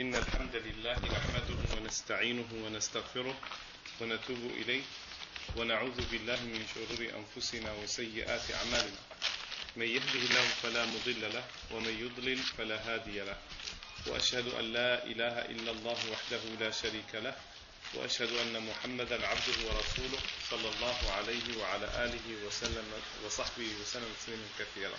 إن الحمد لله نحمده ونستعينه ونستغفره ونتوب إليه ونعوذ بالله من شرور أنفسنا وسيئات أعمالنا. من يهده الله فلا مضل له ومن يضلل فلا هادي له. وأشهد أن لا إله إلا الله وحده لا شريك له وأشهد أن محمدا عبده ورسوله صلى الله عليه وعلى آله وسلم وصحبه وسلم تسليما كثيرا.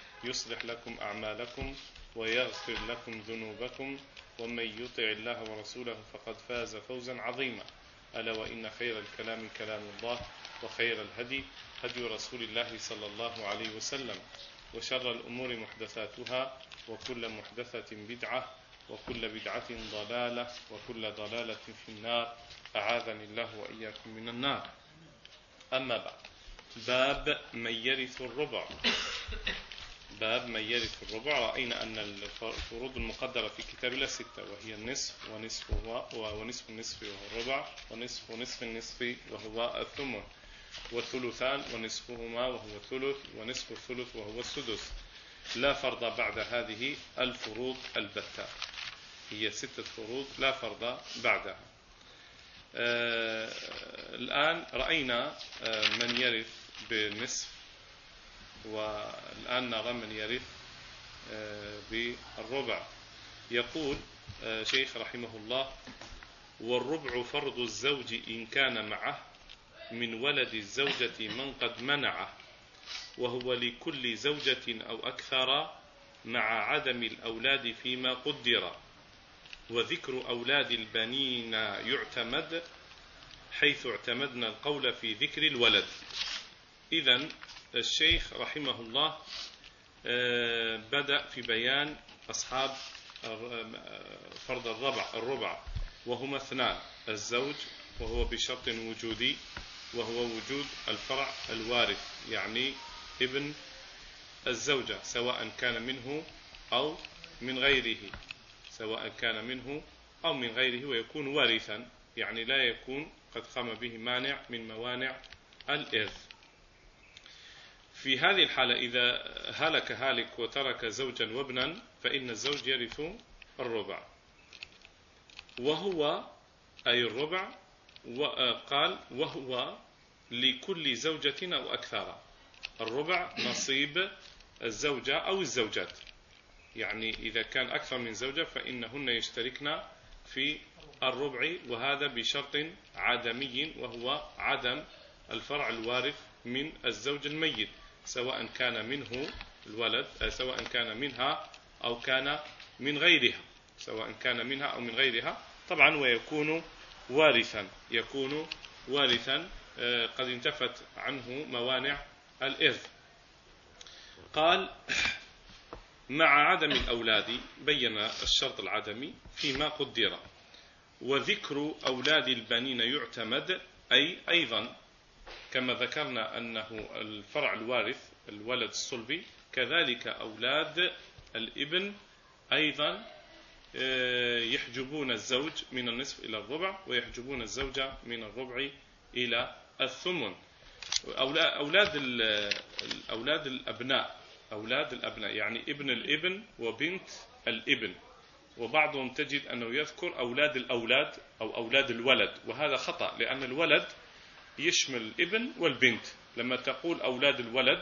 يصلح لكم أعمالكم ويغفر لكم ذنوبكم ومن يطع الله ورسوله فقد فاز فوزا عظيما. ألا وإن خير الكلام كلام الله وخير الهدي هدي رسول الله صلى الله عليه وسلم وشر الأمور محدثاتها وكل محدثة بدعة وكل بدعة ضلالة وكل ضلالة في النار. أعاذني الله وإياكم من النار. أما بعد باب من يرث الربع. باب من يرث الربع. رأينا أن الفروض المقدرة في كتاب الله ستة وهي النصف ونصف ونصف النصف وهو الربع ونصف نصف النصف وهو الثمن وثلثان ونصفهما وهو ثلث ونصف الثلث وهو السدس. لا فرض بعد هذه الفروض البتة. هي ستة فروض لا فرض بعدها. آه الآن رأينا آه من يرث بالنصف والآن نرى من يرث آه بالربع. يقول آه شيخ رحمه الله والربع فرض الزوج إن كان معه من ولد الزوجة من قد منعه وهو لكل زوجة أو أكثر مع عدم الأولاد فيما قدر. وذكر أولاد البنين يعتمد حيث اعتمدنا القول في ذكر الولد. إذا الشيخ رحمه الله بدأ في بيان أصحاب فرض الربع الربع وهما اثنان الزوج وهو بشرط وجودي وهو وجود الفرع الوارث يعني ابن الزوجة سواء كان منه أو من غيره سواء كان منه أو من غيره ويكون وارثا يعني لا يكون قد قام به مانع من موانع الإرث. في هذه الحالة إذا هلك هالك وترك زوجا وابنا فإن الزوج يرث الربع. وهو أي الربع قال وهو لكل زوجة أو أكثر. الربع نصيب الزوجة أو الزوجات. يعني إذا كان أكثر من زوجة فإنهن يشتركن في الربع وهذا بشرط عدمي وهو عدم الفرع الوارث من الزوج الميت. سواء كان منه الولد سواء كان منها أو كان من غيرها. سواء كان منها أو من غيرها طبعا ويكون وارثا يكون وارثا قد انتفت عنه موانع الإرث. قال مع عدم الأولاد بين الشرط العدمي فيما قدر. وذكر أولاد البنين يعتمد أي أيضا كما ذكرنا أنه الفرع الوارث الولد الصلبي كذلك أولاد الإبن أيضا يحجبون الزوج من النصف إلى الربع ويحجبون الزوجة من الربع إلى الثمن. أولاد أولاد الأبناء أولاد الأبناء يعني ابن الإبن وبنت الإبن. وبعضهم تجد أنه يذكر أولاد الأولاد أو أولاد الولد وهذا خطأ لأن الولد يشمل الابن والبنت. لما تقول أولاد الولد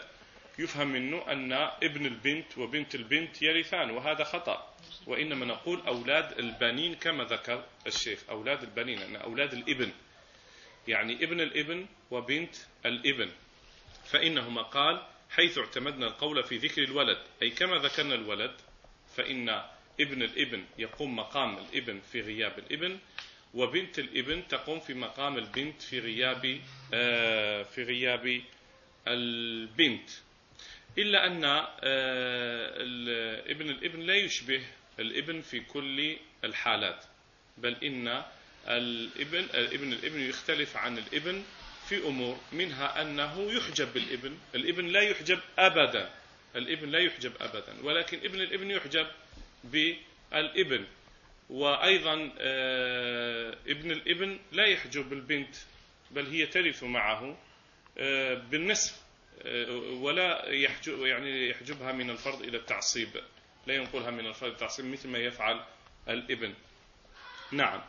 يفهم منه أن ابن البنت وبنت البنت يرثان وهذا خطأ. وإنما نقول أولاد البنين كما ذكر الشيخ أولاد البنين أن أولاد الابن. يعني ابن الابن وبنت الابن. فإنهما قال حيث اعتمدنا القول في ذكر الولد أي كما ذكرنا الولد فإن ابن الابن يقوم مقام الابن في غياب الابن وبنت الابن تقوم في مقام البنت في غياب في غياب البنت. إلا أن ابن الابن لا يشبه الابن في كل الحالات بل إن الابن الابن الابن يختلف عن الابن في أمور منها أنه يحجب بالابن. الابن لا يحجب أبدا. الابن لا يحجب أبدا ولكن ابن الابن يحجب بالابن. وأيضا آه، ابن الابن لا يحجب البنت بل هي ترث معه آه، بالنصف آه، ولا يحجب يعني يحجبها من الفرض إلى التعصيب لا ينقلها من الفرض التعصيب مثل ما يفعل الابن. نعم.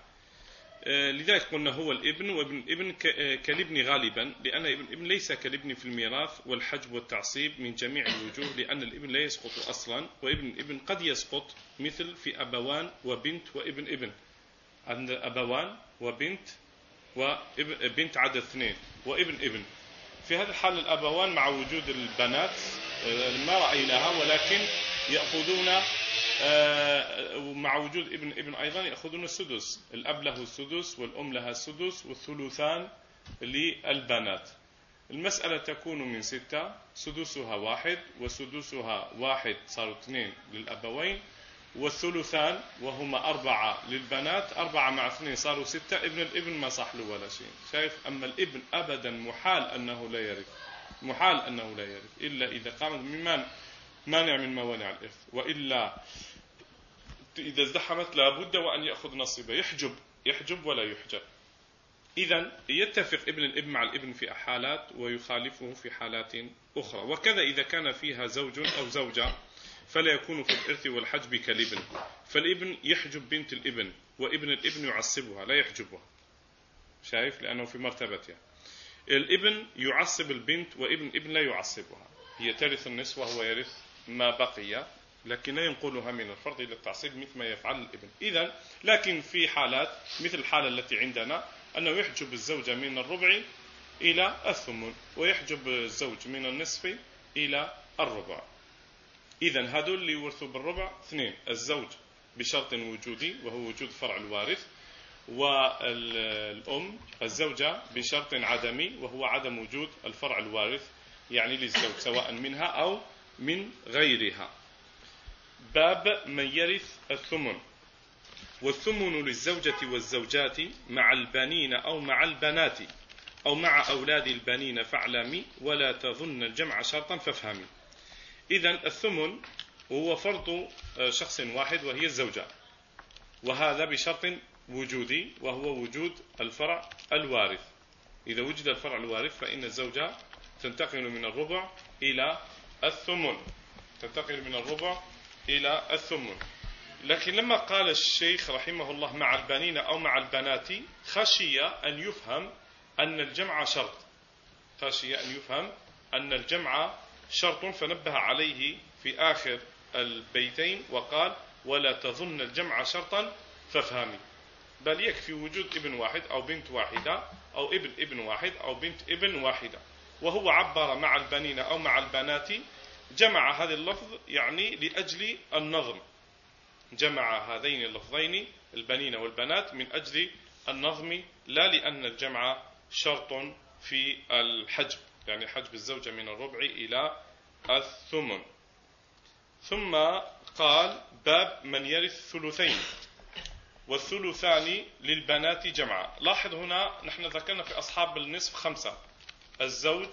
لذلك قلنا هو الابن وابن الابن آه، كالابن غالبا لأن ابن الابن ليس كالابن في الميراث والحجب والتعصيب من جميع الوجوه لأن الابن لا يسقط أصلا وابن الابن قد يسقط مثل في أبوان وبنت وابن ابن. عند أبوان وبنت وبنت عدد اثنين وابن ابن. في هذا الحال الأبوان مع وجود البنات آه، ما رأيناها ولكن يأخذون آه، ومع وجود ابن ابن أيضا يأخذون السدس. الأب له السدس والأم لها السدس والثلثان للبنات. المسألة تكون من ستة. سدسها واحد وسدسها واحد صاروا اثنين للأبوين والثلثان وهما أربعة للبنات. أربعة مع اثنين صاروا ستة. ابن الابن ما صح له ولا شيء. شايف؟ أما الابن أبدا محال أنه لا يرث. محال أنه لا يرث. إلا إذا قامت ممن مانع من موانع الإرث. وإلا إذا ازدحمت لابد وأن يأخذ نصيبه. يحجب يحجب ولا يحجب. إذا يتفق ابن الإبن مع الإبن في حالات ويخالفه في حالات أخرى. وكذا إذا كان فيها زوج أو زوجة فلا يكون في الإرث والحجب كالإبن. فالإبن يحجب بنت الإبن وإبن الإبن يعصبها لا يحجبها. شايف؟ لأنه في مرتبتها الإبن يعصب البنت وإبن الإبن لا يعصبها. هي ترث النصف وهو يرث ما بقي لكن لا ينقلها من الفرض إلى التعصيب مثل ما يفعل الإبن. إذا لكن في حالات مثل الحالة التي عندنا أنه يحجب الزوجة من الربع إلى الثمن ويحجب الزوج من النصف إلى الربع. إذا هذول اللي يورثوا بالربع اثنين الزوج بشرط وجودي وهو وجود فرع الوارث والأم الزوجة بشرط عدمي وهو عدم وجود الفرع الوارث يعني للزوج سواء منها أو من غيرها. باب من يرث الثمن. والثمن للزوجة والزوجات مع البنين أو مع البنات أو مع أولاد البنين فاعلمي ولا تظن الجمع شرطا فافهمي. إذا الثمن هو فرض آه، شخص واحد وهي الزوجة. وهذا بشرط وجودي وهو وجود الفرع الوارث. إذا وجد الفرع الوارث فإن الزوجة تنتقل من الربع إلى الثمن. تنتقل من الربع إلى الثمن. لكن لما قال الشيخ رحمه الله مع البنين أو مع البنات خشي أن يفهم أن الجمع شرط. خشي أن يفهم أن الجمع شرط. فنبه عليه في آخر البيتين وقال ولا تظن الجمع شرطا فافهمي. بل يكفي وجود ابن واحد أو بنت واحدة أو ابن ابن واحد أو بنت ابن واحدة. وهو عبر مع البنين أو مع البنات جمع هذا اللفظ يعني لأجل النظم. جمع هذين اللفظين البنين والبنات من أجل النظم لا لأن الجمع شرط في الحجب يعني حجب الزوجة من الربع إلى الثمن. ثم قال باب من يرث ثلثين والثلثان للبنات جمعا. لاحظ هنا نحن ذكرنا في أصحاب النصف خمسة. الزوج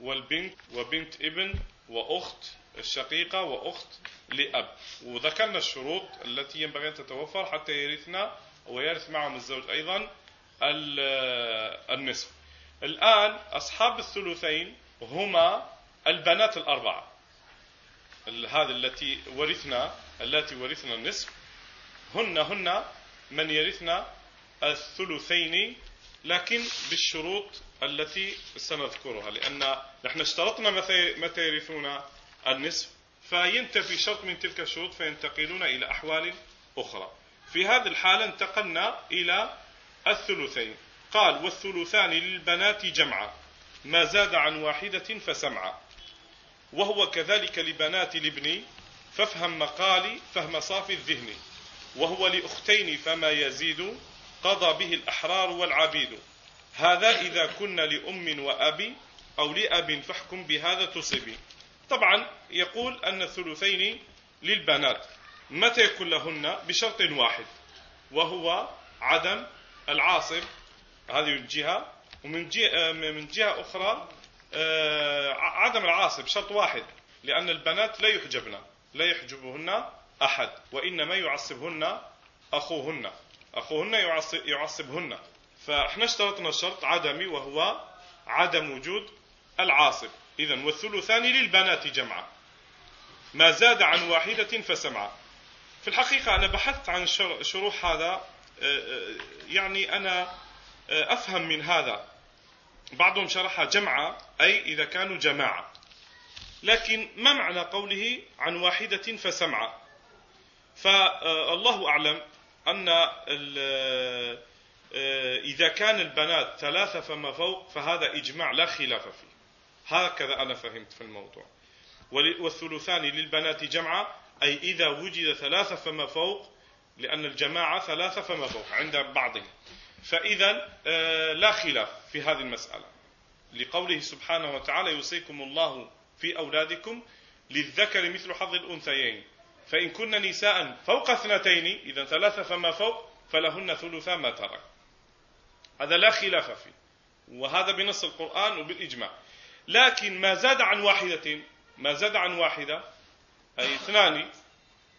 والبنت وبنت ابن وأخت الشقيقة وأخت لأب. وذكرنا الشروط التي ينبغي أن تتوفر حتى يرثنا ويرث معهم الزوج أيضا النصف. الآن أصحاب الثلثين هما البنات الأربعة. هذه التي ورثنا التي ورثنا النصف. هن هن من يرثنا الثلثين لكن بالشروط التي سنذكرها لأن نحن اشترطنا متى يرثون النصف فينتفي شرط من تلك الشروط فينتقلون إلى أحوال أخرى. في هذه الحالة انتقلنا إلى الثلثين. قال والثلثان للبنات جمعا ما زاد عن واحدة فسمعا. وهو كذلك لبنات الابن فافهم مقالي فهم صافي الذهن. وهو لأختين فما يزيد قضى به الأحرار والعبيد. هذا إذا كن لأم وأب أو لأب فاحكم بهذا تصبي. طبعا يقول أن الثلثين للبنات. متى يكون لهن بشرط واحد؟ وهو عدم العاصب. هذه من جهة. ومن جهة من جهة أخرى آه، عدم العاصب شرط واحد. لأن البنات لا يحجبن. لا يحجبهن أحد. وإنما يعصبهن أخوهن. أخوهن يعصب يعصبهن. فإحنا اشترطنا الشرط عدمي وهو عدم وجود العاصب. إذا والثلثان للبنات جمعا. ما زاد عن واحدة فسمعا. في الحقيقة أنا بحثت عن شروح هذا آه، آه، يعني أنا آه، أفهم من هذا. بعضهم شرح جمعة أي إذا كانوا جماعة لكن ما معنى قوله عن واحدة فسمعا؟ فالله أعلم أن إذا كان البنات ثلاثة فما فوق فهذا إجماع لا خلاف فيه. هكذا أنا فهمت في الموضوع. والثلثان للبنات جمعة أي إذا وجد ثلاثة فما فوق لأن الجماعة ثلاثة فما فوق عند بعضهم. فإذا آه، لا خلاف في هذه المسألة. لقوله سبحانه وتعالى يوصيكم الله في أولادكم للذكر مثل حظ الأنثيين. فإن كن نساء فوق اثنتين إذا ثلاثة فما فوق فلهن ثلثا ما ترك. هذا لا خلاف فيه وهذا بنص القرآن وبالإجماع. لكن ما زاد عن واحدة ما زاد عن واحدة أي اثنان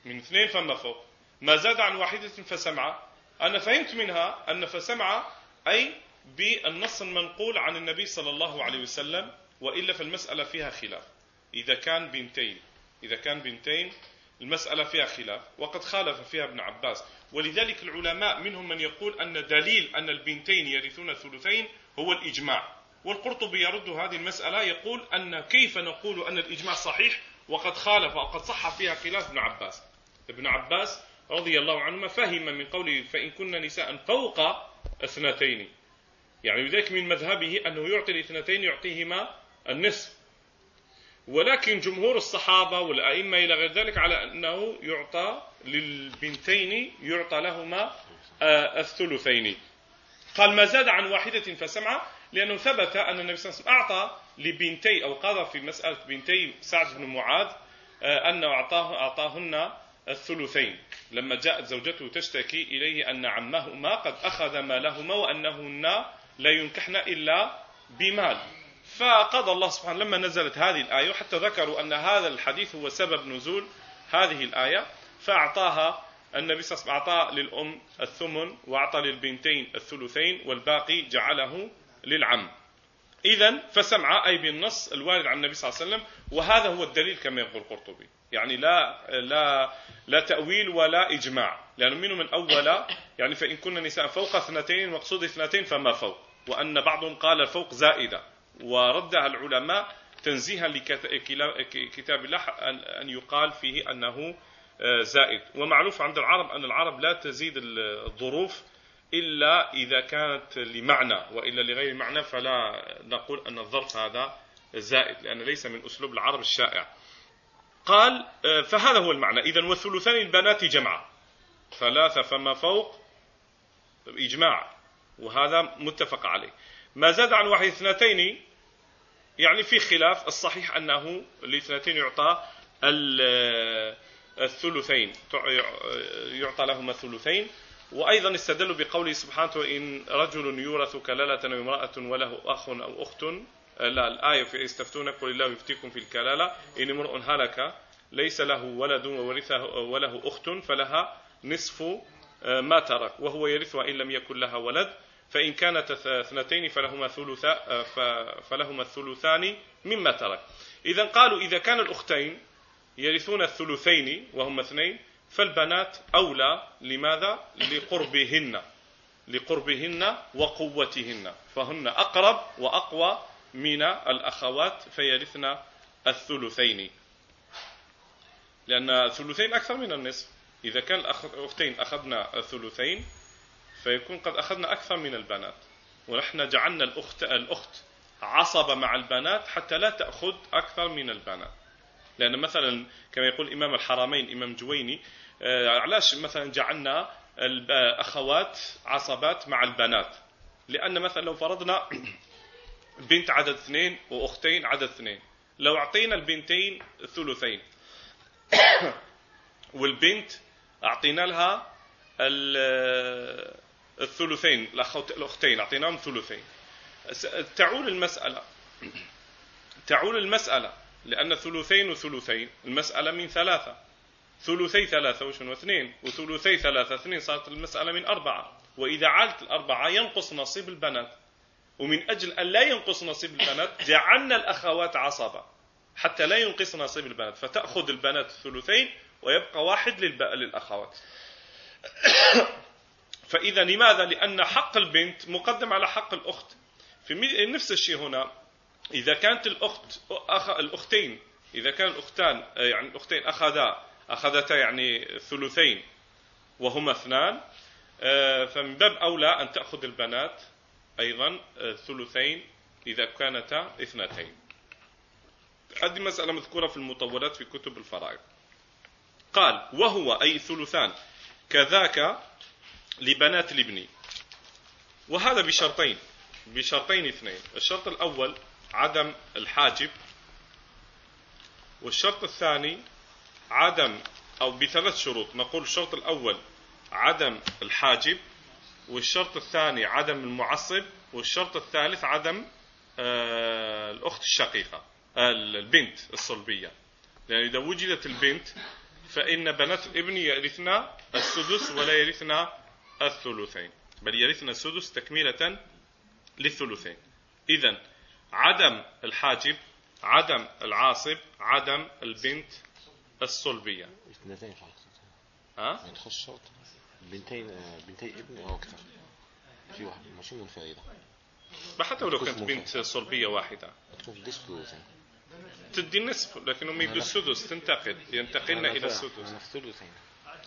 من اثنين فما فوق. ما زاد عن واحدة فسمعة أنا فهمت منها أن فسمعة أي بالنص المنقول عن النبي صلى الله عليه وسلم وإلا فالمسألة فيها خلاف. إذا كان بنتين إذا كان بنتين المسألة فيها خلاف وقد خالف فيها ابن عباس. ولذلك العلماء منهم من يقول أن دليل أن البنتين يرثون الثلثين هو الإجماع. والقرطبي يرد هذه المسألة يقول أن كيف نقول أن الإجماع صحيح وقد خالف وقد صح فيها خلاف ابن عباس. ابن عباس رضي الله عنهما فهم من قوله فإن كن نساء فوق اثنتين. يعني لذلك من مذهبه أنه يعطي الاثنتين يعطيهما النصف. ولكن جمهور الصحابة والأئمة إلى غير ذلك على أنه يعطى للبنتين يعطى لهما آه، الثلثين. قال ما زاد عن واحدة فسمع لأنه ثبت أن النبي صلى الله عليه وسلم أعطى لبنتي أو قضى في مسألة بنتي سعد بن معاذ آه، أنه أعطاه أعطاهن الثلثين. لما جاءت زوجته تشتكي إليه أن عمهما قد أخذ مالهما وأنهن لا ينكحن إلا بمال. فقضى الله سبحانه لما نزلت هذه الآية وحتى ذكروا أن هذا الحديث هو سبب نزول هذه الآية فأعطاها النبي صلى الله عليه وسلم أعطى للأم الثمن وأعطى للبنتين الثلثين والباقي جعله للعم. إذا فسمع أي بالنص الوارد عن النبي صلى الله عليه وسلم وهذا هو الدليل كما يقول القرطبي. يعني لا لا لا تأويل ولا إجماع. لأنه منهم من أول يعني فإن كنا نساء فوق اثنتين المقصود اثنتين فما فوق. وأن بعضهم قال فوق زائدة. وردها العلماء تنزيها لكتاب الله أن يقال فيه أنه آه، زائد. ومعروف عند العرب أن العرب لا تزيد الظروف إلا إذا كانت لمعنى وإلا لغير معنى فلا نقول أن الظرف هذا زائد لأن ليس من أسلوب العرب الشائع. قال آه، فهذا هو المعنى. إذا والثلثان البنات جمعا ثلاثة فما فوق إجماع. وهذا متفق عليه. ما زاد عن واحد اثنتين يعني في خلاف. الصحيح أنه الاثنتين يعطى الثلثين. يعطى لهما الثلثين. وأيضا استدلوا بقوله سبحانه إن رجل يورث كلالة وامرأة وله أخ أو أخت. لا الآية في استفتونك قل الله يفتيكم في الكلالة. إن امرؤ هلك ليس له ولد وورثه وله أخت فلها نصف آه، ما ترك. وهو يرثها إن لم يكن لها ولد. فإن كانت اثنتين فلهما ثلثا فلهما الثلثان مما ترك. إذا قالوا إذا كان الأختين يرثون الثلثين وهم اثنين فالبنات أولى لماذا؟ لقربهن لقربهن وقوتهن فهن أقرب وأقوى من الأخوات فيرثن الثلثين. لأن الثلثين أكثر من النصف. إذا كان الأختين أخذنا الثلثين فيكون قد أخذنا أكثر من البنات. ونحن جعلنا الأخت الأخت عصب مع البنات حتى لا تأخذ أكثر من البنات. لأن مثلا كما يقول إمام الحرمين إمام جويني آه، علاش مثلا جعلنا الأخوات عصبات مع البنات. لأن مثلا لو فرضنا بنت عدد اثنين وأختين عدد اثنين. لو أعطينا البنتين الثلثين والبنت أعطينا لها الثلثين الأختين أعطيناهم ثلثين. تعول المسألة. تعول المسألة لأن ثلثين وثلثين المسألة من ثلاثة. ثلثي ثلاثة وشنو؟ اثنين. وثلثي ثلاثة اثنين صارت المسألة من أربعة. وإذا عالت الأربعة ينقص نصيب البنات. ومن أجل أن لا ينقص نصيب البنات جعلنا الأخوات عصبة. حتى لا ينقص نصيب البنات. فتأخذ البنات الثلثين ويبقى واحد للأخوات. فإذا لماذا؟ لأن حق البنت مقدم على حق الأخت. في نفس الشيء هنا. إذا كانت الأخت أخ الأختين إذا كان الأختان يعني الأختين أخذا أخذتا يعني ثلثين وهما اثنان آه، فمن باب أولى أن تأخذ البنات أيضا آه، ثلثين إذا كانتا اثنتين. هذه مسألة مذكورة في المطولات في كتب الفرائض. قال وهو أي ثلثان كذاك لبنات الابن. وهذا بشرطين بشرطين اثنين. الشرط الأول عدم الحاجب والشرط الثاني عدم أو بثلاث شروط. نقول الشرط الأول عدم الحاجب والشرط الثاني عدم المعصب والشرط الثالث عدم آه الأخت الشقيقة آه البنت الصلبية. لأن إذا وجدت البنت فإن بنات الابن يرثن السدس ولا يرثن الثلثين. بل يرثن السدس تكملة للثلثين. إذا عدم الحاجب عدم العاصب عدم البنت الصلبية. اثنتين فقط ها؟ يعني تخص شرط بنتين بنتي ابن أو أكثر. في واحد ماشي منفردة حتى ولو كانت بنت صلبية واحدة. تكون في الديسك ثلثين تدي النصف لكنهم يدوا السدس تنتقل ينتقلن إلى السدس. أنا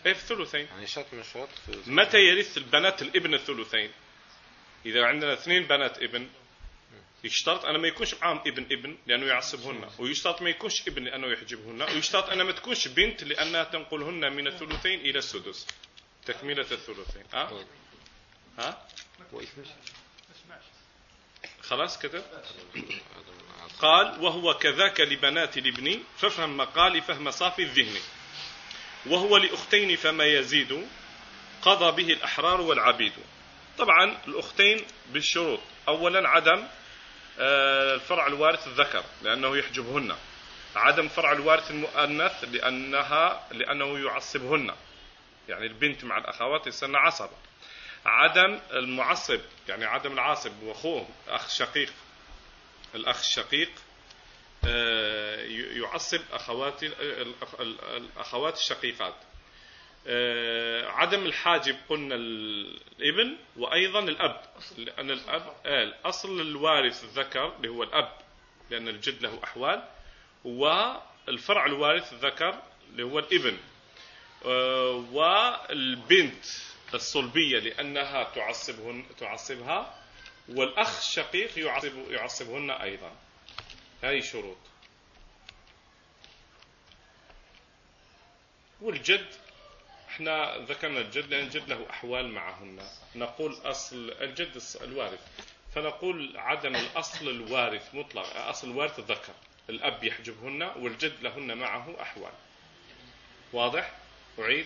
إيه في الثلثين. يعني شرط من الشروط متى يرث البنات الابن الثلثين؟ إذا عندنا اثنين بنات ابن يشترط أنا ما يكونش معاهم ابن ابن لأنه يعصبهن ويشترط ما يكونش ابن لأنه يحجبهن ويشترط أن ما تكونش بنت لأنها تنقلهن من الثلثين إلى السدس. تكملة الثلثين. ها؟ طيب. ها؟ خلاص كده؟ قال وهو كذاك لبنات الابن. فافهم مقالي فهم صافي الذهن. وهو لأختين فما يزيد قضى به الأحرار والعبيد. طبعا الأختين بالشروط. أولا عدم آه، الفرع الوارث الذكر لأنه يحجبهن. عدم فرع الوارث المؤنث لأنها لأنه يعصبهن. يعني البنت مع الأخوات يصيرن عصبة عدم المعصب يعني عدم العاصب وأخوه أخ شقيق الأخ الشقيق آه، يعصب اخوات الأخوات الشقيقات. آه، عدم الحاجب قلنا الابن وأيضا الأب. لأن الاب الأصل الوارث الذكر اللي هو الأب لأن الجد له أحوال والفرع الوارث الذكر اللي هو الابن. آه، والبنت الصلبية لأنها تعصبهن تعصبها والأخ الشقيق يعصب يعصبهن أيضا. هذه شروط. والجد إحنا ذكرنا الجد لأن الجد له أحوال معهن. نقول أصل الجد الوارث. فنقول عدم الأصل الوارث مطلق أصل الوارث الذكر الأب يحجبهن والجد لهن معه أحوال. واضح؟ أعيد.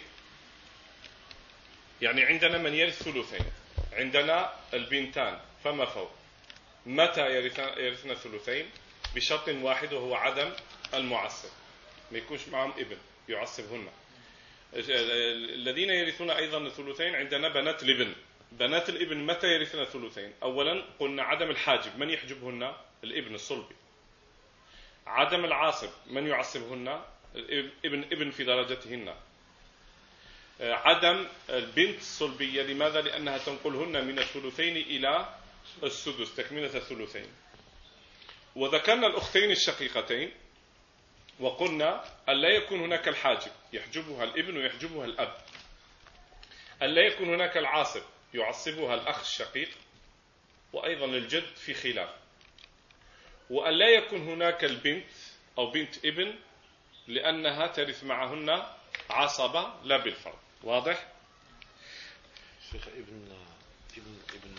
يعني عندنا من يرث ثلثين. عندنا البنتان فما فوق؟ متى يرثن الثلثين بشرط واحد وهو عدم المعصب. ما يكونش معهم ابن يعصبهن. الذين يرثون أيضا الثلثين عندنا بنات الابن. بنات الابن متى يرثن الثلثين؟ اولا قلنا عدم الحاجب. من يحجبهن؟ الابن الصلبي. عدم العاصب. من يعصبهن؟ ابن ابن في درجتهن. عدم البنت الصلبية. لماذا؟ لأنها تنقلهن من الثلثين إلى السدس تكملة الثلثين. وذكرنا الأختين الشقيقتين وقلنا أن لا يكون هناك الحاجب يحجبها الإبن ويحجبها الأب. أن لا يكون هناك العاصب يعصبها الأخ الشقيق وأيضا الجد في خلاف. وأن لا يكون هناك البنت أو بنت إبن لأنها ترث معهن عصبة لا بالفرض. واضح؟ شيخ ابن ابن ابن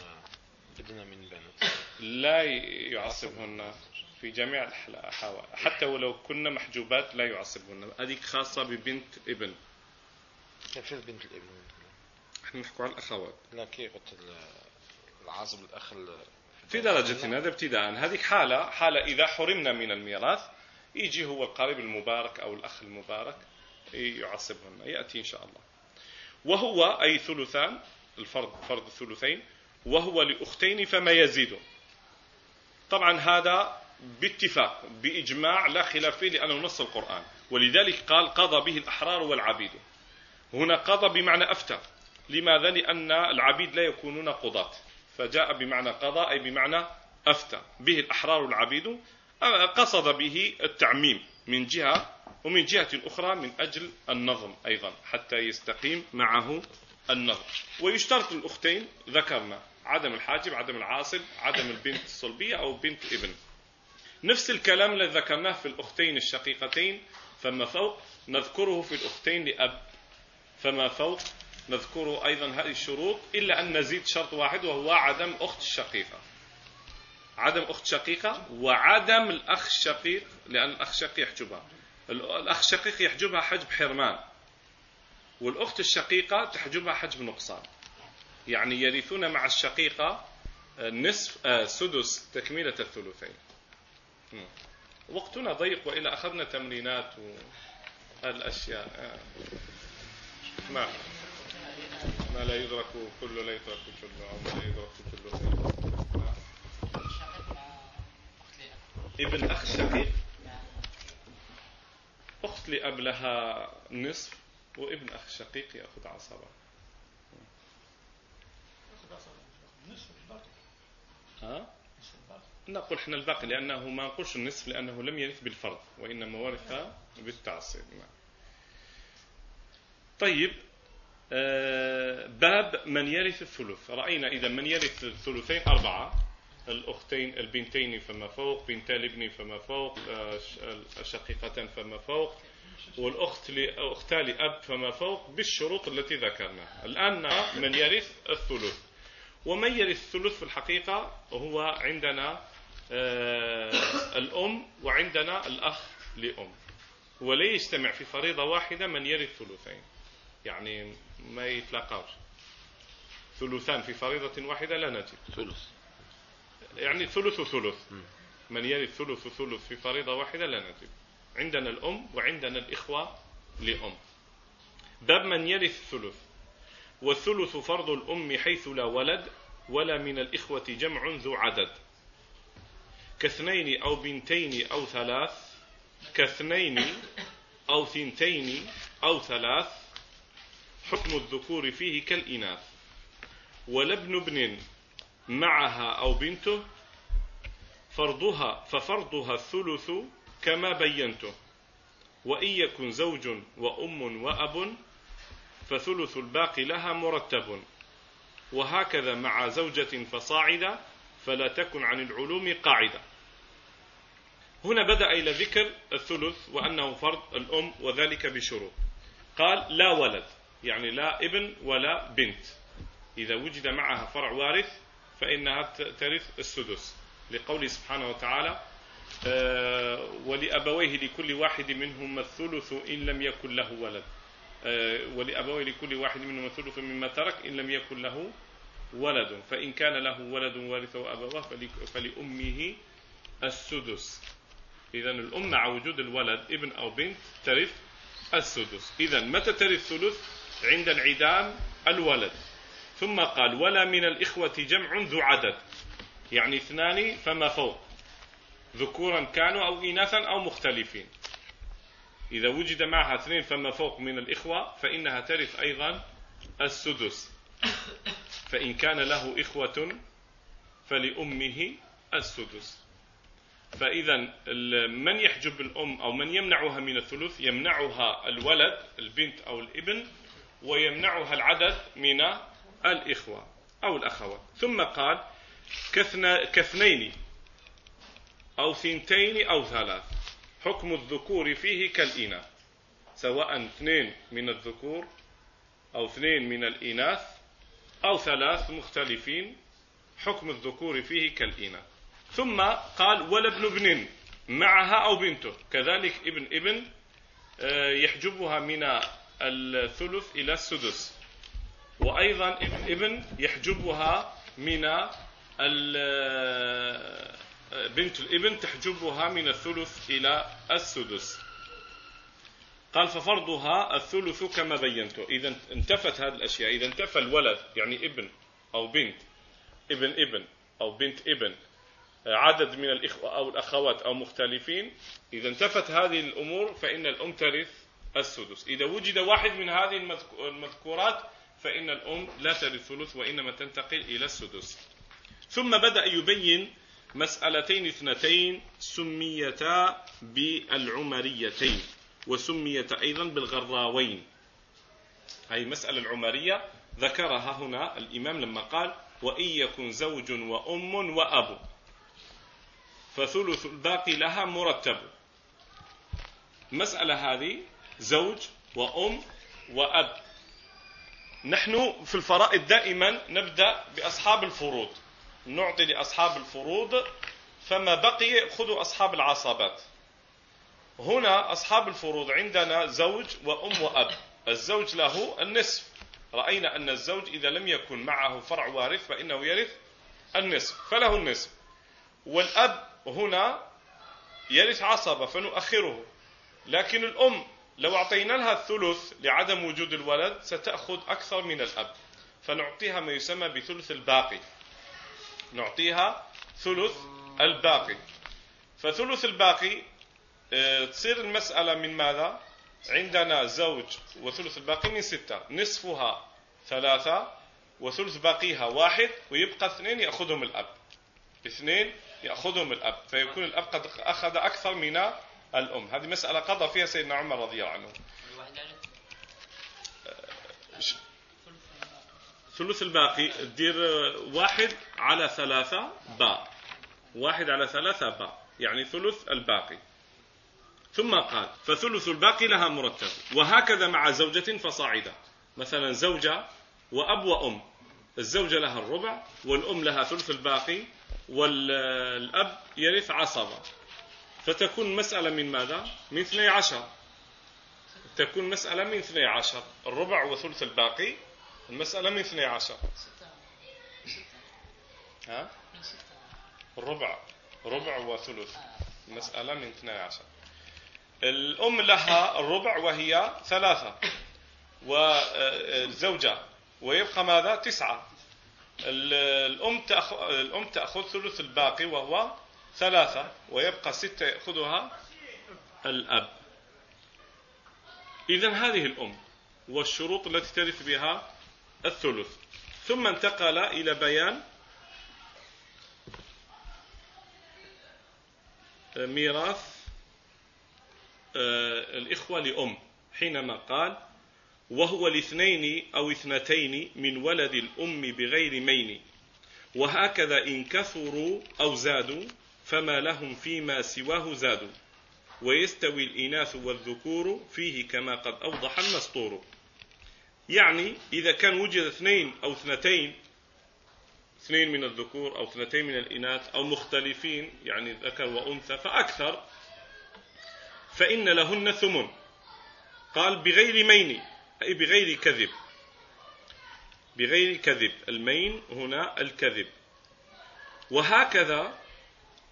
ابن من بنات. لا يعصبهن في جميع الأحوال حتى ولو كنا محجوبات لا يعصبهن هذه خاصة ببنت ابن. كيف بنت الابن؟ إحنا نحكوا على الأخوات. لا كيف العازب الأخ في درجة هذا ابتداء. هذه حالة حالة إذا حرمنا من الميراث يجي هو القريب المبارك أو الأخ المبارك يعصبهن يأتي إن شاء الله. وهو أي ثلثان الفرض فرض الثلثين وهو لأختين فما يزيد. طبعا هذا باتفاق بإجماع لا خلاف فيه لأنه نص القرآن. ولذلك قال قضى به الأحرار والعبيد. هنا قضى بمعنى أفتى. لماذا؟ لأن العبيد لا يكونون قضاة. فجاء بمعنى قضى أي بمعنى أفتى. به الأحرار العبيد قصد به التعميم من جهة ومن جهة أخرى من أجل النظم أيضا حتى يستقيم معه النظم. ويشترط الأختين ذكرنا. عدم الحاجب عدم العاصب عدم البنت الصلبية أو بنت ابن. نفس الكلام الذي ذكرناه في الأختين الشقيقتين فما فوق نذكره في الأختين لأب. فما فوق نذكر أيضا هذه الشروط إلا أن نزيد شرط واحد وهو عدم أخت الشقيقة. عدم أخت شقيقة وعدم الأخ الشقيق لأن الأخ الشقيق يحجبها. الأخ الشقيق يحجبها حجب حرمان والأخت الشقيقة تحجبها حجب نقصان. يعني يرثون مع الشقيقة نصف آه، سدس تكملة الثلثين. وقتنا ضيق وإلا أخذنا تمرينات والأشياء آه. ما ما لا يدرك كله لا يدرك أو ما لا يدرك كله ابن أخ شقيق. أخت لأب لها نصف وابن أخ شقيق يأخذ ها؟ نقول إحنا الباقي لأنه ما نقولش النصف لأنه لم يرث بالفرض وإنما ورث بالتعصيب. طيب آه، باب من يرث الثلث. رأينا إذا من يرث الثلثين أربعة الأختين البنتين فما فوق بنتا الابن فما فوق الشقيقتان آه، فما فوق والأخت لأختا لأب فما فوق بالشروط التي ذكرناها. الآن من يرث الثلث. ومن يرث الثلث في الحقيقة هو عندنا آه، الأم وعندنا الأخ لأم. ولا يجتمع في فريضة واحدة من يرث ثلثين. يعني ما يتلاقاوش ثلثان في فريضة واحدة لا نجد. ثلث. يعني ثلث وثلث. من يرث ثلث وثلث في فريضة واحدة لا نجد. عندنا الأم وعندنا الإخوة لأم. باب من يرث الثلث والثلث فرض الأم حيث لا ولد ولا من الإخوة جمع ذو عدد. كاثنين أو بنتين أو ثلاث كاثنين أو ثنتين أو ثلاث حكم الذكور فيه كالإناث. ولابن ابن معها أو بنته فرضها ففرضها الثلث كما بينته. وإن يكن زوج وأم وأب فثلث الباقي لها مرتب. وهكذا مع زوجة فصاعدة فلا تكن عن العلوم قاعدة. هنا بدأ إلى ذكر الثلث وأنه فرض الأم وذلك بشروط. قال لا ولد يعني لا ابن ولا بنت. إذا وجد معها فرع وارث فإنها ترث السدس لقوله سبحانه وتعالى آه، ولأبويه لكل واحد منهم الثلث إن لم يكن له ولد. ولأبويه لكل واحد منهم الثلث مما ترك إن لم يكن له ولد. فإن كان له ولد وارثه أبواه فلأمه السدس. إذا الأم مع وجود الولد ابن أو بنت ترث السدس. إذا متى ترث الثلث؟ عند انعدام الولد. ثم قال ولا من الإخوة جمع ذو عدد. يعني اثنان فما فوق. ذكورا كانوا أو إناثا أو مختلفين. إذا وجد معها اثنين فما فوق من الإخوة فإنها ترث أيضا السدس. فإن كان له إخوة فلأمه السدس. فإذا من يحجب الأم أو من يمنعها من الثلث؟ يمنعها الولد البنت أو الابن ويمنعها العدد من الإخوة أو الأخوات. ثم قال كاثنين أو ثنتين أو ثلاث. حكم الذكور فيه كالإناث. سواء اثنين من الذكور أو اثنين من الإناث أو ثلاث مختلفين حكم الذكور فيه كالإناث. ثم قال ولا ابن ابن معها أو بنته. كذلك ابن ابن آه، يحجبها من الثلث إلى السدس. وأيضا ابن ابن يحجبها من بنت الابن تحجبها من الثلث إلى السدس. قال ففرضها الثلث كما بينت. إذا انتفت هذه الأشياء إذا انتفى الولد يعني ابن أو بنت ابن ابن أو بنت ابن عدد من الإخوة أو الأخوات أو مختلفين إذا انتفت هذه الأمور فإن الأم ترث السدس. إذا وجد واحد من هذه المذكورات فإن الأم لا ترث الثلث وإنما تنتقل إلى السدس. ثم بدأ يبين مسألتين اثنتين سميتا بالعمريتين وسميتا أيضا بالغراوين. هذه المسألة العمرية ذكرها هنا الإمام لما قال وإن يكن زوج وأم وأب. فثلث الباقي لها مرتب. المسألة هذه زوج وأم وأب. نحن في الفرائض دائما نبدأ بأصحاب الفروض. نعطي لأصحاب الفروض فما بقي خذوا أصحاب العصبات هنا أصحاب الفروض عندنا زوج وأم وأب. الزوج له النصف. رأينا أن الزوج إذا لم يكن معه فرع وارث فإنه يرث النصف فله النصف. والأب هنا يرث عصبة فنؤخره. لكن الأم لو أعطينا لها الثلث لعدم وجود الولد ستأخذ أكثر من الأب. فنعطيها ما يسمى بثلث الباقي. نعطيها ثلث الباقي. فثلث الباقي آه، تصير المسألة من ماذا؟ عندنا زوج وثلث الباقي من ستة. نصفها ثلاثة وثلث باقيها واحد ويبقى اثنين يأخذهم الأب. اثنين يأخذهم الأب. فيكون الأب قد أخذ أكثر من الأم. هذه مسألة قضى فيها سيدنا عمر رضي الله عنه. ثلث الباقي تدير واحد على ثلاثة باء واحد على ثلاثة باء يعني ثلث الباقي. ثم قال فثلث الباقي لها مرتب. وهكذا مع زوجة فصاعدة. مثلا زوجة وأب وأم. الزوجة لها الربع والأم لها ثلث الباقي والأب يرث عصبة. فتكون مسألة من ماذا؟ من 12 تكون مسألة من 12 الربع وثلث الباقي المسألة من 12 ها؟ الربع ربع وثلث. المسألة من 12 الأم لها الربع وهي ثلاثة. والزوجة. ويبقى ماذا؟ تسعة. الأم تأخذ, الأم تأخذ ثلث الباقي وهو ثلاثة. ويبقى ستة يأخذها الأب. إذا هذه الأم والشروط التي ترث بها الثلث. ثم انتقل إلى بيان ميراث آه، الإخوة لأم. حينما قال وهو الاثنين أو اثنتين من ولد الأم بغير مين. وهكذا إن كثروا أو زادوا فما لهم فيما سواه زادوا. ويستوي الإناث والذكور فيه كما قد أوضح المسطور. يعني إذا كان وجد اثنين أو اثنتين اثنين من الذكور أو اثنتين من الإناث أو مختلفين يعني ذكر وأنثى فأكثر فإن لهن ثمن. قال بغير مين؟ أي بغير كذب. بغير كذب. المين هنا الكذب. وهكذا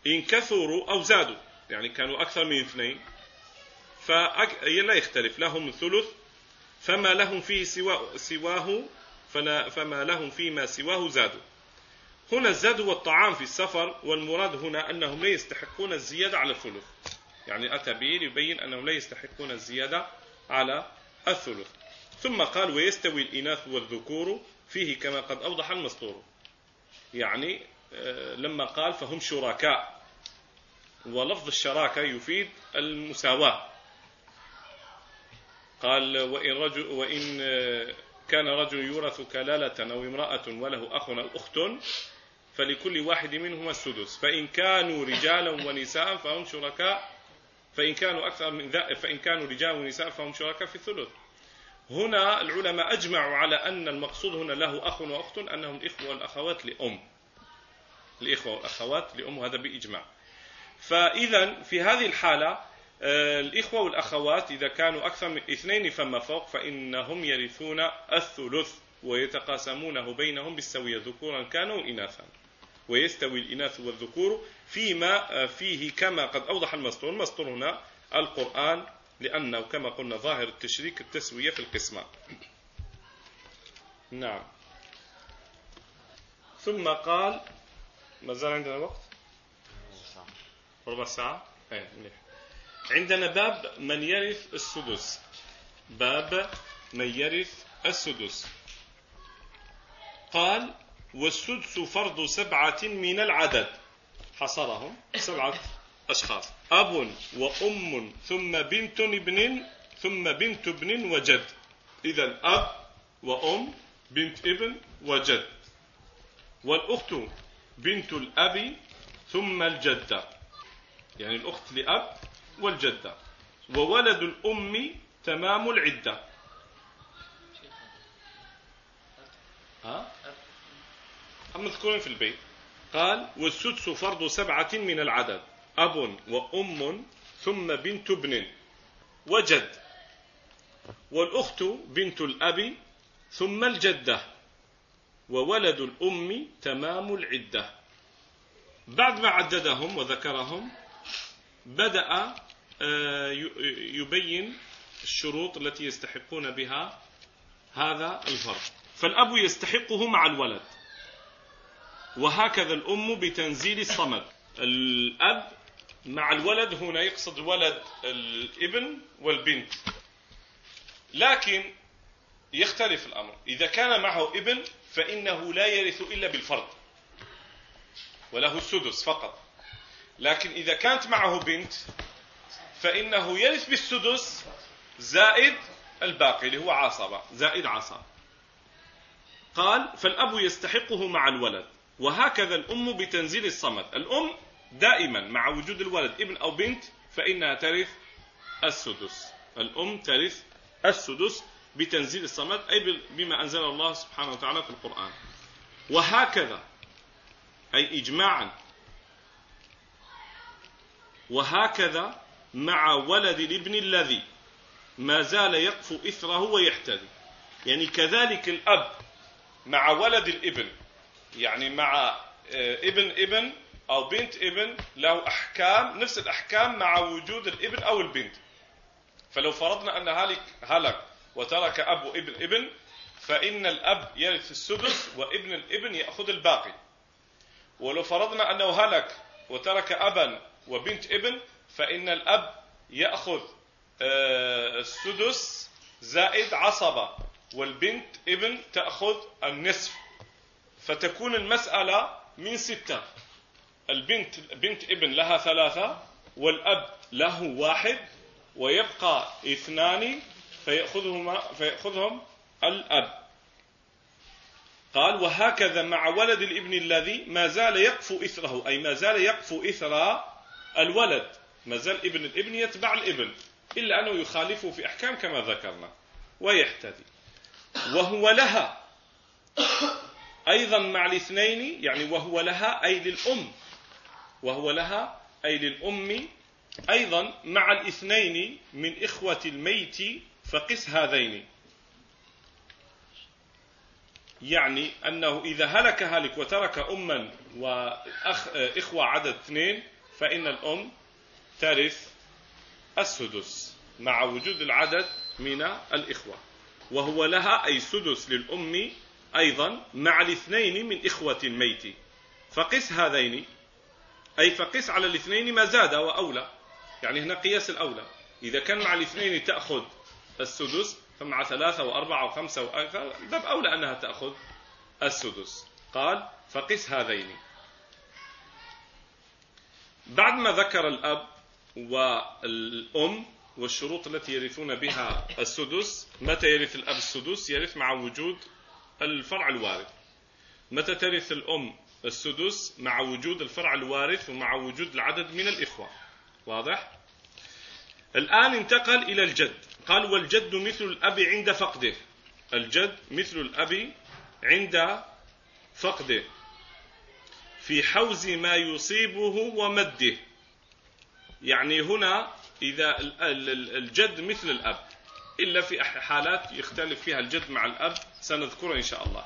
إن كثروا أو زادوا يعني كانوا أكثر من اثنين فلا يختلف لهم الثلث فما لهم فيه سواه, سواه فلا فما لهم فيما سواه زادوا. هنا الزاد والطعام في السفر والمراد هنا أنهم لا يستحقون الزيادة على الثلث. يعني أتى به ليبين أنهم لا يستحقون الزيادة على الثلث. ثم قال ويستوي الإناث والذكور فيه كما قد أوضح المسطور. يعني آه، لما قال فهم شركاء. ولفظ الشراكة يفيد المساواة. قال وإن, رجل وإن كان رجل يورث كلالة أو امرأة وله أخ أو أخت فلكل واحد منهما السدس. فإن كانوا رجالا ونساء فهم شركاء فإن كانوا أكثر من فإن كانوا رجال ونساء فهم شركاء في الثلث. هنا العلماء أجمعوا على أن المقصود هنا له أخ وأخت أنهم الإخوة والأخوات لأم. الإخوة والأخوات لأم هذا بإجماع. فإذا في هذه الحالة الإخوة والأخوات إذا كانوا أكثر من اثنين فما فوق فإنهم يرثون الثلث ويتقاسمونه بينهم بالسوية ذكورا كانوا إناثا. ويستوي الإناث والذكور فيما فيه كما قد أوضح المسطور. المسطور هنا القرآن لأنه كما قلنا ظاهر التشريك التسوية في القسمة. نعم. ثم قال ما زال عندنا وقت؟ ربع ساعة. إيه منيح عندنا باب من يرث السدس. باب من يرث السدس. قال والسدس فرض سبعة من العدد. حصرهم سبعة أشخاص. أب وأم ثم بنت ابن ثم بنت ابن وجد. إذا أب وأم بنت ابن وجد. والأخت بنت الأب ثم الجدة. يعني الأخت لأب والجدة. وولد الأم تمام العدة. ها؟ مذكورين في البيت. قال والسدس فرض سبعة من العدد. أب وأم ثم بنت ابن. وجد. والأخت بنت الأب ثم الجدة. وولد الأم تمام العدة. بعد ما عددهم وذكرهم بدأ يبين الشروط التي يستحقون بها هذا الفرض. فالأب يستحقه مع الولد. وهكذا الأم بتنزيل الصمد. الأب مع الولد هنا يقصد ولد الابن والبنت. لكن يختلف الأمر. إذا كان معه ابن فإنه لا يرث إلا بالفرض. وله السدس فقط. لكن إذا كانت معه بنت فإنه يرث بالسدس زائد الباقي اللي هو عصبة زائد عصبة قال فالأب يستحقه مع الولد وهكذا الأم بتنزيل الصمد. الأم دائما مع وجود الولد ابن أو بنت فإنها ترث السدس. الأم ترث السدس بتنزيل الصمد أي بما أنزل الله سبحانه وتعالى في القرآن. وهكذا أي إجماعا. وهكذا مع ولد الابن الذي ما زال يقفو إثره ويحتذي. يعني كذلك الأب مع ولد الابن يعني مع آه، ابن ابن أو بنت ابن له أحكام نفس الأحكام مع وجود الابن أو البنت. فلو فرضنا أن هلك هلك وترك أب وابن ابن فإن الأب يرث السدس وابن الابن يأخذ الباقي. ولو فرضنا أنه هلك وترك أبا وبنت ابن فإن الأب يأخذ آه، السدس زائد عصبة والبنت ابن تأخذ النصف. فتكون المسألة من ستة. البنت بنت ابن لها ثلاثة والأب له واحد ويبقى اثنان فيأخذهما فيأخذهم الأب. قال وهكذا مع ولد الابن الذي ما زال يقفو إثره أي ما زال يقفو إثر الولد. ما زال ابن الابن يتبع الابن إلا أنه يخالفه في أحكام كما ذكرنا ويحتدي وهو لها أيضا مع الاثنين يعني وهو لها أي للأم وهو لها أي للأم أيضا مع الاثنين من إخوة الميت فقس هذين. يعني أنه إذا هلك هالك وترك أما وإخوة عدد اثنين فإن الأم ترث السدس مع وجود العدد من الإخوة. وهو لها أي سدس للأم أيضا مع الاثنين من إخوة الميت. فقس هذين أي فقس على الاثنين ما زاد وأولى. يعني هنا قياس الأولى. إذا كان مع الاثنين تأخذ السدس فمع ثلاثة وأربعة وخمسة وأكثر باب أولى أنها تأخذ السدس. قال فقس هذين. بعد ما ذكر الأب والأم والشروط التي يرثون بها السدس. متى يرث الأب السدس؟ يرث مع وجود الفرع الوارث. متى ترث الأم السدس؟ مع وجود الفرع الوارث ومع وجود العدد من الإخوة. واضح؟ الآن انتقل إلى الجد. قال والجد مثل الأب عند فقده. الجد مثل الأب عند فقده. في حوز ما يصيبه ومده. يعني هنا إذا الجد مثل الأب. إلا في حالات يختلف فيها الجد مع الأب سنذكرها إن شاء الله.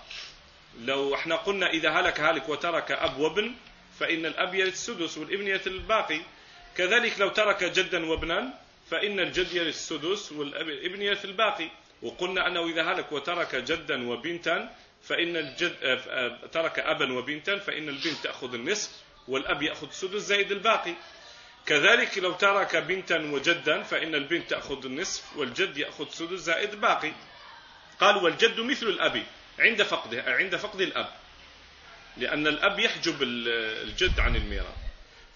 لو إحنا قلنا إذا هلك هالك وترك أب وابن فإن الأب يرث السدس والابن يرث الباقي. كذلك لو ترك جدا وابنا فإن الجد يرث السدس والابن يرث الباقي. وقلنا أنه إذا هلك وترك جدا وبنتا فإن الجد آه، آه، ترك أبا وبنتا فإن البنت تأخذ النصف والأب يأخذ السدس زائد الباقي. كذلك لو ترك بنتا وجدا فإن البنت تأخذ النصف والجد يأخذ السدس زائد باقي. قال والجد مثل الأب عند فقده عند فقد الأب. لأن الأب يحجب الجد عن الميراث.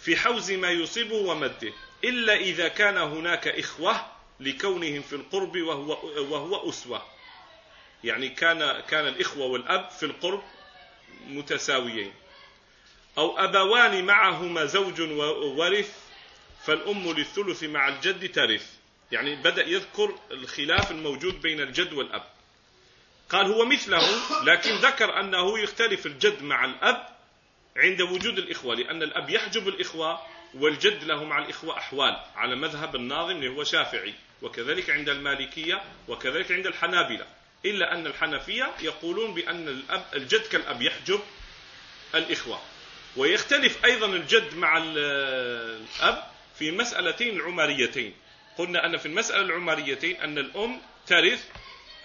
في حوز ما يصيبه ومده. إلا إذا كان هناك إخوة لكونهم في القرب وهو وهو أسوة. يعني كان كان الإخوة والأب في القرب متساويين. أو أبوان معهما زوج وورث فالأم للثلث مع الجد ترث. يعني بدأ يذكر الخلاف الموجود بين الجد والأب. قال هو مثله لكن ذكر أنه يختلف الجد مع الأب عند وجود الإخوة لأن الأب يحجب الإخوة والجد له مع الإخوة أحوال على مذهب الناظم اللي هو شافعي وكذلك عند المالكية وكذلك عند الحنابلة. إلا أن الحنفية يقولون بأن الأب الجد كالأب يحجب الإخوة. ويختلف أيضا الجد مع الأب في مسألتين العمريتين. قلنا أن في المسألة العمريتين أن الأم ترث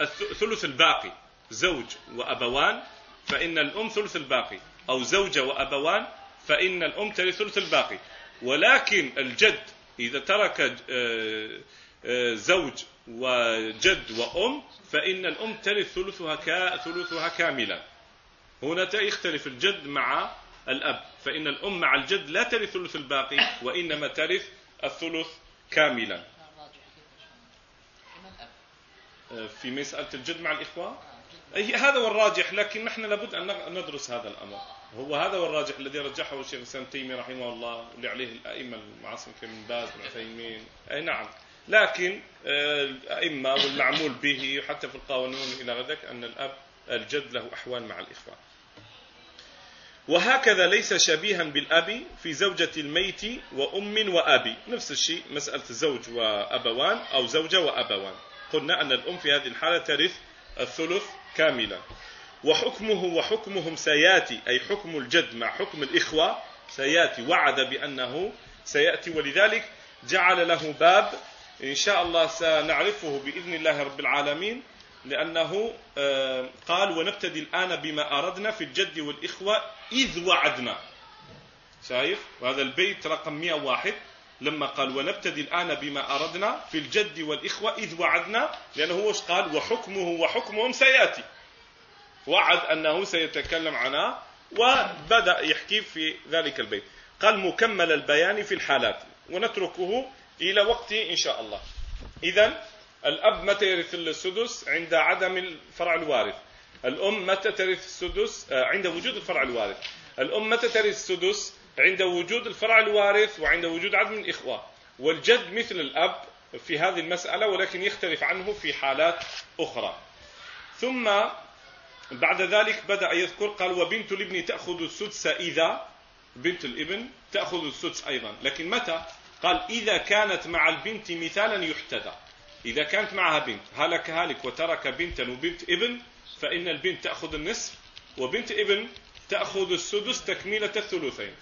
الثلث الباقي زوج وأبوان فإن الأم ثلث الباقي أو زوجة وأبوان فإن الأم ترث ثلث الباقي. ولكن الجد إذا ترك آه، آه، زوج وجد وأم فإن الأم ترث ثلثها ثلثها كاملا. هنا يختلف الجد مع الأب. فإن الأم مع الجد لا ترث ثلث الباقي وإنما ترث الثلث كاملا. في مسألة الجد مع الإخوة؟ أي هذا هو الراجح لكن نحن لابد أن ندرس هذا الأمر. هو هذا هو الراجح الذي رجحه الشيخ الإسلام تيمي رحمه الله واللي عليه الأئمة المعاصرين كابن باز بن أي نعم. لكن آه، الأئمة والمعمول به حتى في القانون إلى غدك أن الأب الجد له أحوال مع الإخوة. وهكذا ليس شبيها بالأب في زوجة الميت وأم وأبي. نفس الشيء مسألة زوج وأبوان أو زوجة وأبوان. قلنا أن الأم في هذه الحالة ترث الثلث كاملا. وحكمه وحكمهم سياتي أي حكم الجد مع حكم الإخوة سياتي. وعد بأنه سيأتي. ولذلك جعل له باب إن شاء الله سنعرفه بإذن الله رب العالمين. لأنه آه، قال ونبتدي الآن بما أردنا في الجد والإخوة إذ وعدنا. شايف؟ وهذا البيت رقم 101 لما قال ونبتدي الآن بما أردنا في الجد والإخوة إذ وعدنا. لأنه هو قال؟ وحكمه وحكمهم سيأتي. وعد أنه سيتكلم عنها وبدأ يحكي في ذلك البيت. قال مكمل البيان في الحالات. ونتركه إلى وقت إن شاء الله. إذا الأب متى يرث السدس عند عدم الفرع الوارث؟ الأم متى ترث السدس آه، عند وجود الفرع الوارث. الأم متى ترث السدس؟ عند وجود الفرع الوارث وعند وجود عدم الإخوة. والجد مثل الأب في هذه المسألة ولكن يختلف عنه في حالات أخرى. ثم بعد ذلك بدأ يذكر قال وبنت الابن تأخذ السدس إذا بنت الابن تأخذ السدس أيضا. لكن متى؟ قال إذا كانت مع البنت مثالا يحتدى. إذا كانت معها بنت هلك هالك وترك بنتا وبنت ابن فإن البنت تأخذ النصف وبنت ابن تأخذ السدس تكملة الثلثين.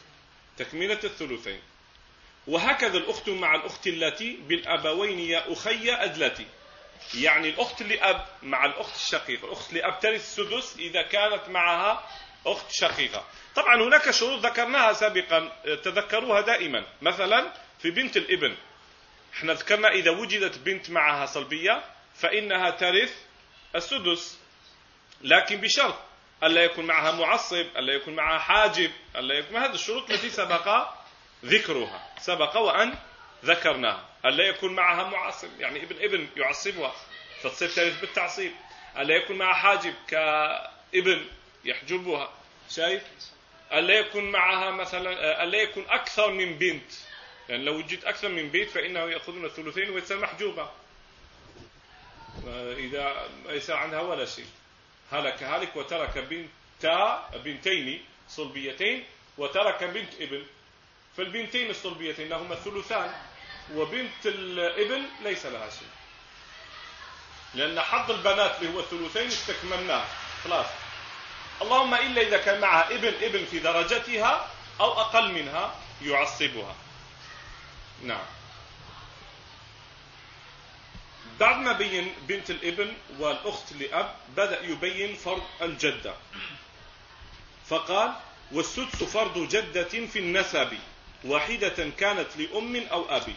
تكملة الثلثين. وهكذا الأخت مع الأخت التي بالأبوين يا أخي أدلتي. يعني الأخت لأب مع الأخت الشقيقة. الأخت لأب ترث السدس إذا كانت معها أخت شقيقة. طبعا هناك شروط ذكرناها سابقا تذكروها دائما. مثلا في بنت الابن. إحنا ذكرنا إذا وجدت بنت معها صلبية فإنها ترث السدس. لكن بشرط ألا يكون معها معصب ألا يكون معها حاجب ألا يكون هذه الشروط التي سبق ذكرها سبق وأن ذكرناها. ألا يكون معها معصب يعني ابن ابن يعصبها فتصير ترث بالتعصيب. ألا يكون معها حاجب كابن يحجبها. شايف؟ ألا يكون معها مثلا ألا يكون أكثر من بنت. لأن لو وجد أكثر من بيت فإنه يأخذون الثلثين ويصير محجوبة. إذا ليس عندها ولا شيء. هلك هلك وترك بنتا بنتين صلبيتين وترك بنت ابن فالبنتين الصلبيتين لهما الثلثان وبنت الابن ليس لها شيء. لأن حظ البنات اللي هو الثلثين استكملناه. خلاص. اللهم إلا إذا كان معها ابن ابن في درجتها أو أقل منها يعصبها. نعم. بعد ما بين بنت الابن والأخت لأب بدأ يبين فرض الجدة. فقال والسدس فرض جدة في النسب واحدة كانت لأم أو أبي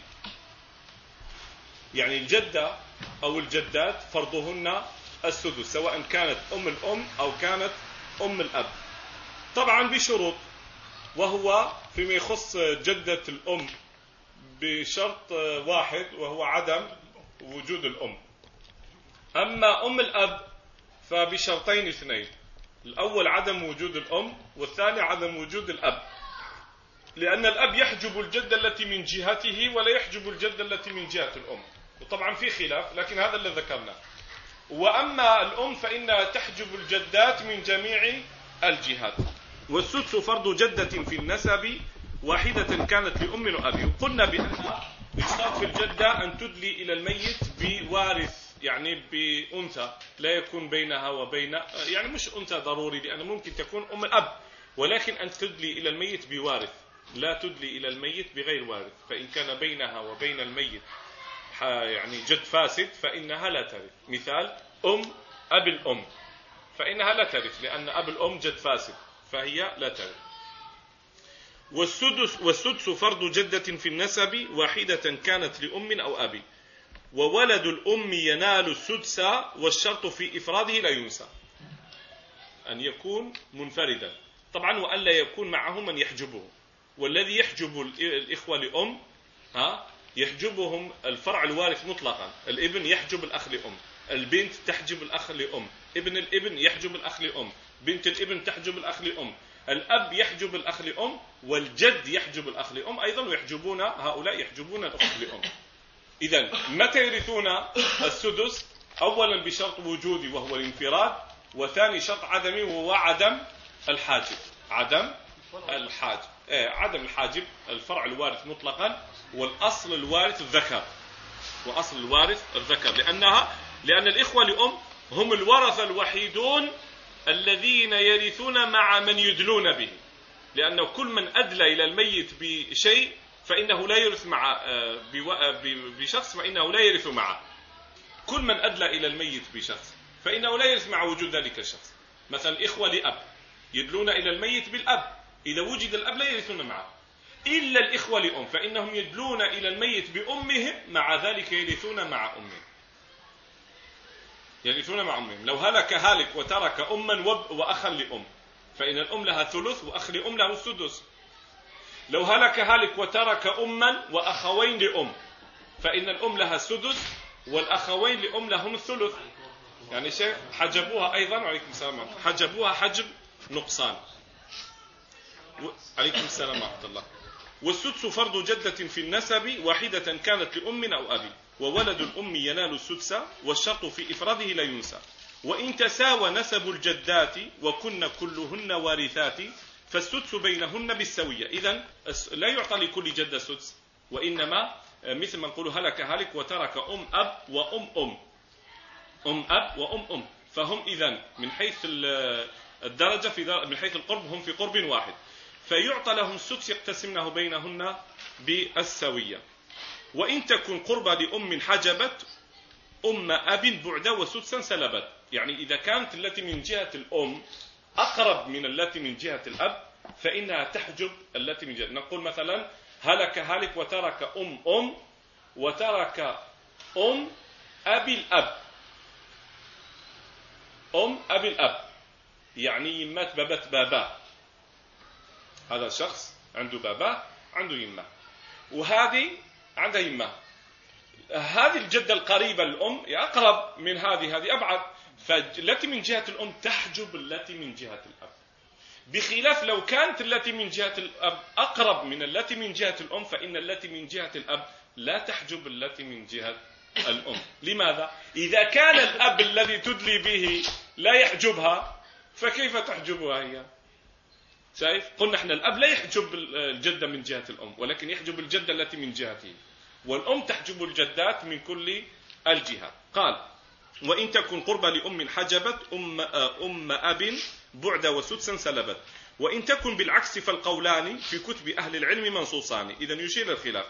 يعني الجدة أو الجدات فرضهن السدس سواء كانت أم الأم أو كانت أم الأب. طبعا بشروط وهو فيما يخص جدة الأم بشرط واحد وهو عدم وجود الأم. أما أم الأب فبشرطين اثنين الأول عدم وجود الأم والثاني عدم وجود الأب. لأن الأب يحجب الجدة التي من جهته ولا يحجب الجدة التي من جهة الأم. وطبعا في خلاف لكن هذا اللي ذكرناه. وأما الأم فإنها تحجب الجدات من جميع الجهات. والسدس فرض جدة في النسب واحدة كانت لأم وأبي وقلنا بأن يشترط الجدة أن تدلي إلى الميت بوارث يعني بأنثى لا يكون بينها وبين يعني مش أنثى ضروري لأن ممكن تكون أم الأب. ولكن أن تدلي إلى الميت بوارث. لا تدلي إلى الميت بغير وارث. فإن كان بينها وبين الميت يعني جد فاسد فإنها لا ترث. مثال أم أب الأم. فإنها لا ترث لأن أب الأم جد فاسد فهي لا ترث. والسدس, والسدس فرض جدة في النسب واحدة كانت لأم أو أبي وولد الأم ينال السدس والشرط في إفراده لا ينسى. أن يكون منفردا. طبعا وألا يكون معه من يحجبه. والذي يحجب الإخوة لأم ها يحجبهم الفرع الوارث مطلقا. الابن يحجب الأخ لأم. البنت تحجب الأخ لأم. ابن الابن يحجب الأخ لأم. بنت الابن تحجب الأخ لأم. الأب يحجب الأخ لأم والجد يحجب الأخ لأم أيضا ويحجبون هؤلاء يحجبون الأخت لأم. إذا متى يرثون السدس؟ أولا بشرط وجودي وهو الانفراد وثاني شرط عدمي وهو عدم الحاجب. عدم الحاجب. آه عدم الحاجب الفرع الوارث مطلقا والأصل الوارث الذكر. وأصل الوارث الذكر لأنها لأن الإخوة لأم هم الورثة الوحيدون الذين يرثون مع من يدلون به. لأنه كل من أدلى إلى الميت بشيء فإنه لا يرث مع آه، آه، بشخص فإنه لا يرث معه. كل من أدلى إلى الميت بشخص فإنه لا يرث مع وجود ذلك الشخص. مثلا إخوة لأب يدلون إلى الميت بالأب. إذا وجد الأب لا يرثون معه. إلا الإخوة لأم فإنهم يدلون إلى الميت بأمهم مع ذلك يرثون مع أمهم. يرثون مع أمهم لو هلك هالك وترك أما وأخا لأم فإن الأم لها ثلث وأخ لأم له السدس. لو هلك هالك وترك أما وأخوين لأم فإن الأم لها السدس والأخوين لأم لهم الثلث. يعني شيخ حجبوها أيضا. وعليكم السلام حجبوها حجب نقصان. عليكم السلام ورحمة الله. والسدس فرض جدة في النسب واحدة كانت لأم أو أبي. وولد الأم ينال السدس والشرط في إفراده لا ينسى. وإن تساوى نسب الجدات وكن كلهن وارثات فالسدس بينهن بالسوية. إذا لا يعطى لكل جدة سدس وإنما آه، مثل ما نقول هلك هلك وترك أم أب وأم أم. أم أب وأم أم. فهم إذا من حيث الدرجة في من حيث القرب هم في قرب واحد. فيعطى لهم السدس يقتسمنه بينهن بالسوية. وإن تكن قربى لأم حجبت أم أب بعد وسدسا سلبت. يعني إذا كانت التي من جهة الأم أقرب من التي من جهة الأب فإنها تحجب التي من جهة. نقول مثلا هلك هالك وترك أم أم وترك أم أبي الأب. أم أبي الأب. يعني يمات بابت باباه هذا شخص عنده باباه عنده يمة. وهذه عندها يمه هذه الجدة القريبة الأم أقرب من هذه هذه أبعد فالتي من جهة الأم تحجب التي من جهة الأب بخلاف لو كانت التي من جهة الأب أقرب من التي من جهة الأم فإن التي من جهة الأب لا تحجب التي من جهة الأم لماذا؟ إذا كان الأب الذي تدلي به لا يحجبها فكيف تحجبها هي؟ شايف؟ قلنا إحنا الأب لا يحجب الجدة من جهة الأم ولكن يحجب الجدة التي من جهته. والأم تحجب الجدات من كل الجهات قال وإن تكن قربى لأم حجبت أم, أم أب بعد وسدسا سلبت. وإن تكن بالعكس فالقولان في كتب أهل العلم منصوصان. إذا يشير الخلاف.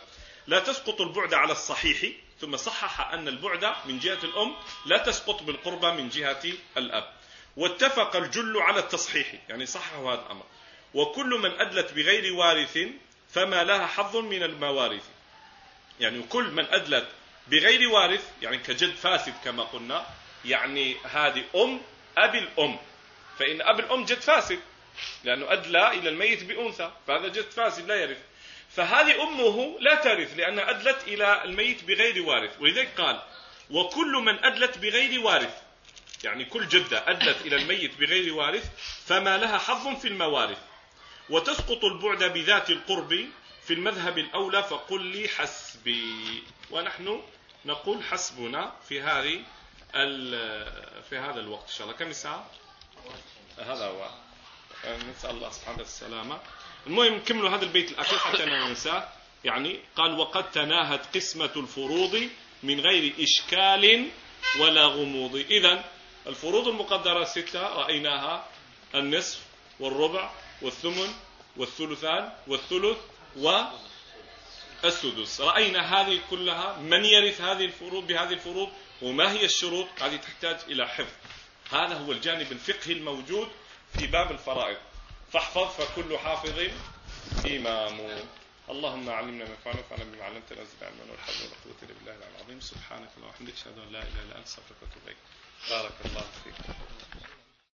لا تسقط البعد على الصحيح ثم صحح أن البعد من جهة الأم لا تسقط بالقربى من جهة الأب. واتفق الجل على التصحيح يعني صححوا هذا الأمر. وكل من أدلت بغير وارث فما لها حظ من الموارث. يعني كل من أدلت بغير وارث يعني كجد فاسد كما قلنا يعني هذه أم أبي الأم. فإن أبي الأم جد فاسد لأنه أدلى إلى الميت بأنثى فهذا جد فاسد لا يرث. فهذه أمه لا ترث لأنها أدلت إلى الميت بغير وارث. ولذلك قال وكل من أدلت بغير وارث. يعني كل جدة أدلت إلى الميت بغير وارث فما لها حظ في الموارث. وتسقط البعد بذات القرب في المذهب الأولى فقل لي حسبي. ونحن نقول حسبنا في هذه في هذا الوقت. إن شاء الله. كم الساعة؟ هذا هو. نسأل الله سبحانه السلامة المهم كملوا هذا البيت الأخير حتى لا ننساه. يعني قال وقد تناهت قسمة الفروض من غير إشكال ولا غموض. إذا الفروض المقدرة ستة رأيناها النصف والربع. والثمن والثلثان والثلث والسدس رأينا هذه كلها من يرث هذه الفروض بهذه الفروض وما هي الشروط؟ هذه تحتاج إلى حفظ. هذا هو الجانب الفقهي الموجود في باب الفرائض. فاحفظ فكل حافظ إمام. اللهم علمنا ما ينفعنا وانفعنا بما علمتنا زد علما ولا حول ولا قوه الا بالله العظيم. سبحانك اللهم وبحمدك أشهد أن لا إله إلا أنت أستغفرك وأتوب إليك. بارك الله فيك.